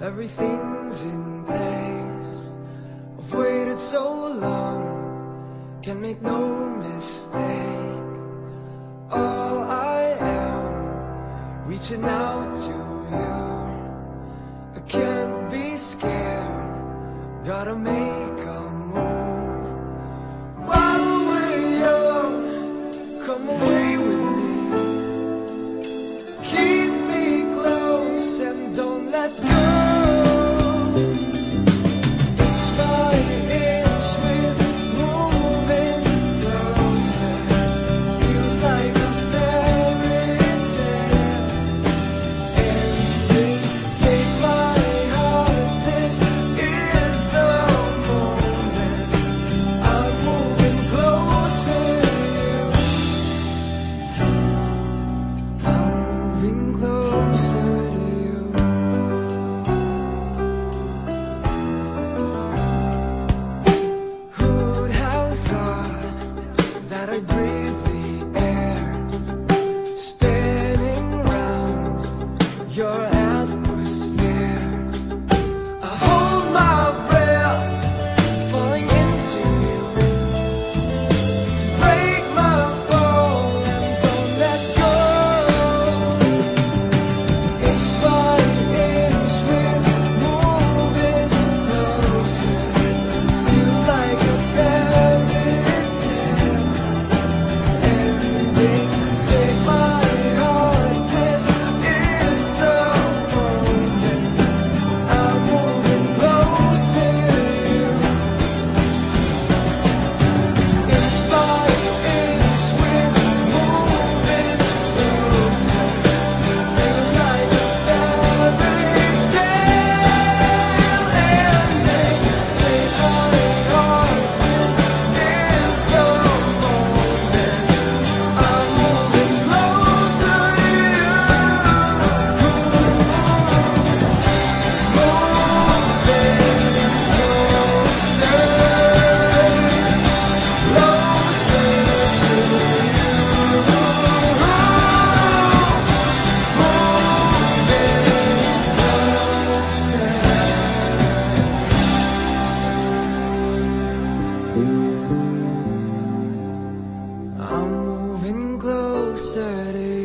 everything's in place. I've waited so long, can make no mistake. All I am, reaching out to you. I can't be scared, gotta make Saturday.